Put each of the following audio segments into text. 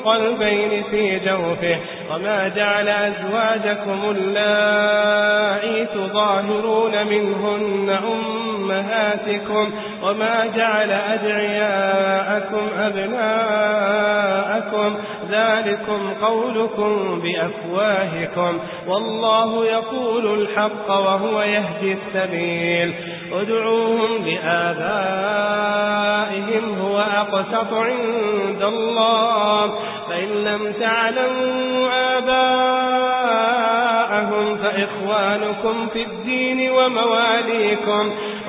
من قلبين في جوفه وما جعل أزواجكم اللائي تظاهرون منهن أمهاتكم وما جعل أدعياءكم أبناءكم. ذلكم قولكم بأفواهكم. والله يقول الحق وهو يهدي السبيل. ادعوهم لآبائهم هو أقسط عند الله. فإن لم تعلموا آباءهم فإخوانكم في الدين ومواليكم.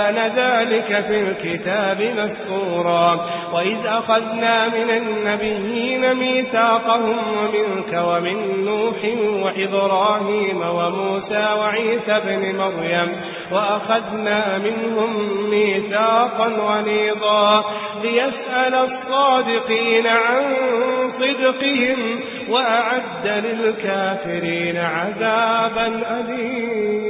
معروفا كان ذلك في الكتاب مسكورا وإذ أخذنا من النبيين ميثاقهم ومنك ومن نوح وإبراهيم وموسى وعيسى بن مريم وأخذنا منهم ميثاقا غليظا. ليسأل الصادقين عن صدقهم وأعد للكافرين عذابا أليما.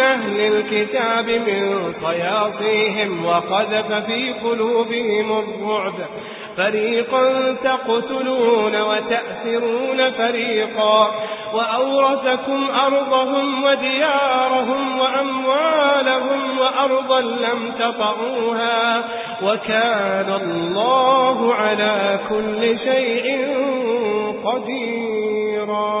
أهل الكتاب من صياصيهم وقذف في قلوبهم الرعب. فريقا تقتلون وتأثرون فريقا وأورثكم أرضهم وديارهم وأموالهم وأرضا لم تطعوها وكان الله على كل شيء قديرا.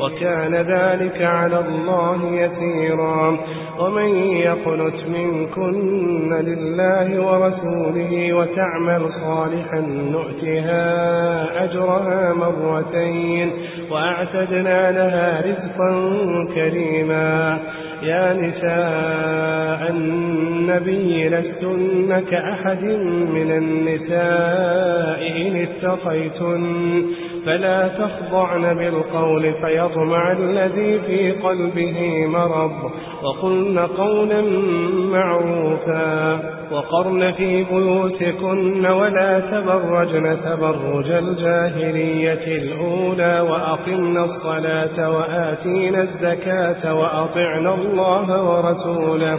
وكان ذلك على الله يسيرا. ومن يقنت منكن لله ورسوله وتعمل صالحا نؤتها أجرها مرتين وأعتدنا لها رزقا كريما. يا نساء النبي لستن كأحد من النساء إن اتقيتن. فلا تخضعن بالقول فيطمع الذي في قلبه مرض وقلن قولا معروفا وقرن في بيوتكن ولا تبرجن تبرج الجاهلية الأولى وأقمن الصلاة وآتينا الزكاة وأطعن الله ورسوله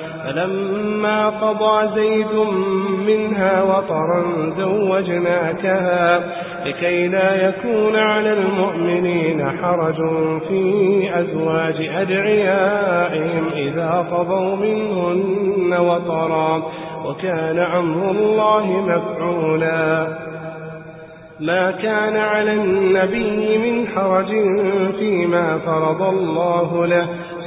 فلما قضى زيد منها وطرا زوجناكها لكي لا يكون على المؤمنين حرج في أزواج أدعيائهم إذا قضوا منهن وطرا وكان أمر الله مفعولا. ما كان على النبي من حرج فيما فرض الله له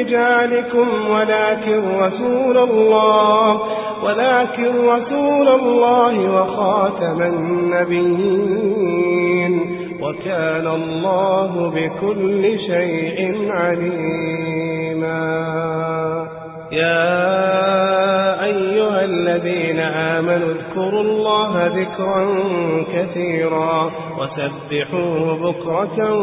رجالكم ولكن رسول الله ولكن رسول الله وخاتم النبيين. وكان الله بكل شيء عليما. يا الذين آمنوا اذكروا الله ذكرا كثيرا وسبحوه بكرة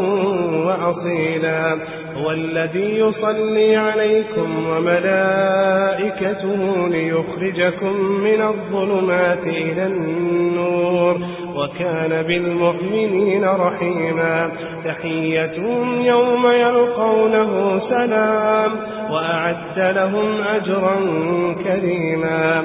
وأصيلا. هو الذي يصلي عليكم وملائكته ليخرجكم من الظلمات إلى النور وكان بالمؤمنين رحيما. تحيتهم يوم يلقونه سلام وأعد لهم أجرا كريما.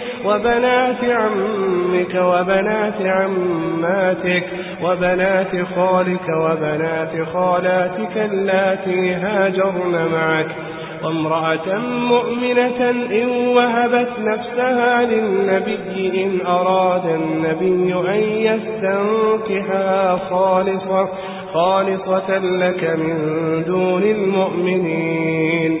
وبنات عمك وبنات عماتك وبنات خالك وبنات خالاتك اللاتي هاجرن معك وامرأة مؤمنة إن وهبت نفسها للنبي إن أراد النبي أن يستنكحها خالصة خالصة لك من دون المؤمنين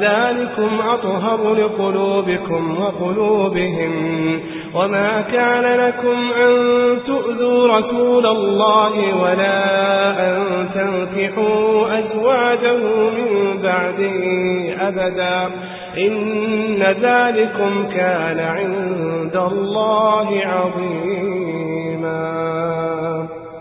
ذلكم أطهر لقلوبكم وقلوبهم وما كان لكم أن تؤذوا رسول الله ولا أن تنكحوا أزواجه من بعده أبدا إن ذلكم كان عند الله عظيما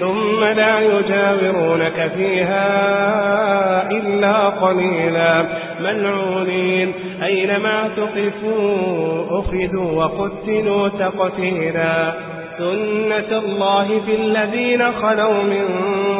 ثم لا يجاورونك فيها إلا قليلا. ملعونين أينما تقفوا أخذوا وقتلوا تقتيلا. سنة الله في الذين خلوا من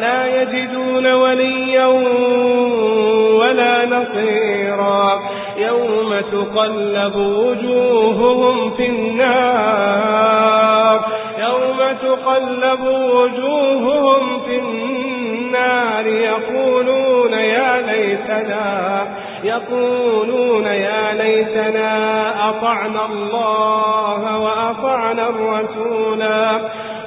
لا يجدون وليا ولا نصيرا. يوم تقلب وجوههم في النار. يوم تقلب وجوههم في النار. يقولون يا ليتنا يقولون يا ليتنا أطعنا الله وأطعنا الرسولا.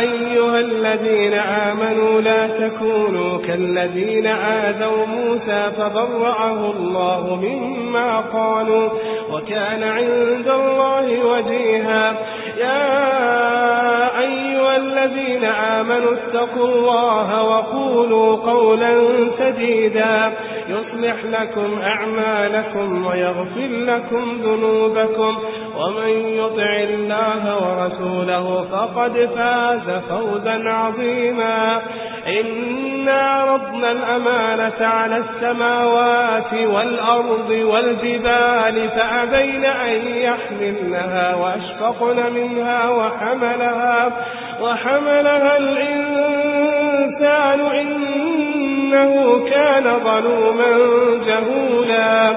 أيها الذين آمنوا لا تكونوا كالذين آذوا موسى فبرعه الله مما قالوا وكان عند الله وجيها. يا أيها الذين آمنوا اتقوا الله وقولوا قولا سديدا. يصلح لكم أعمالكم ويغفر لكم ذنوبكم. ومن يطع الله ورسوله فقد فاز فوزا عظيما. إنا عرضنا الأمانة على السماوات والأرض والجبال فأبين أن يحملنها وأشفقن منها وحملها, وحملها الإنسان إنه كان ظلوما جهولا.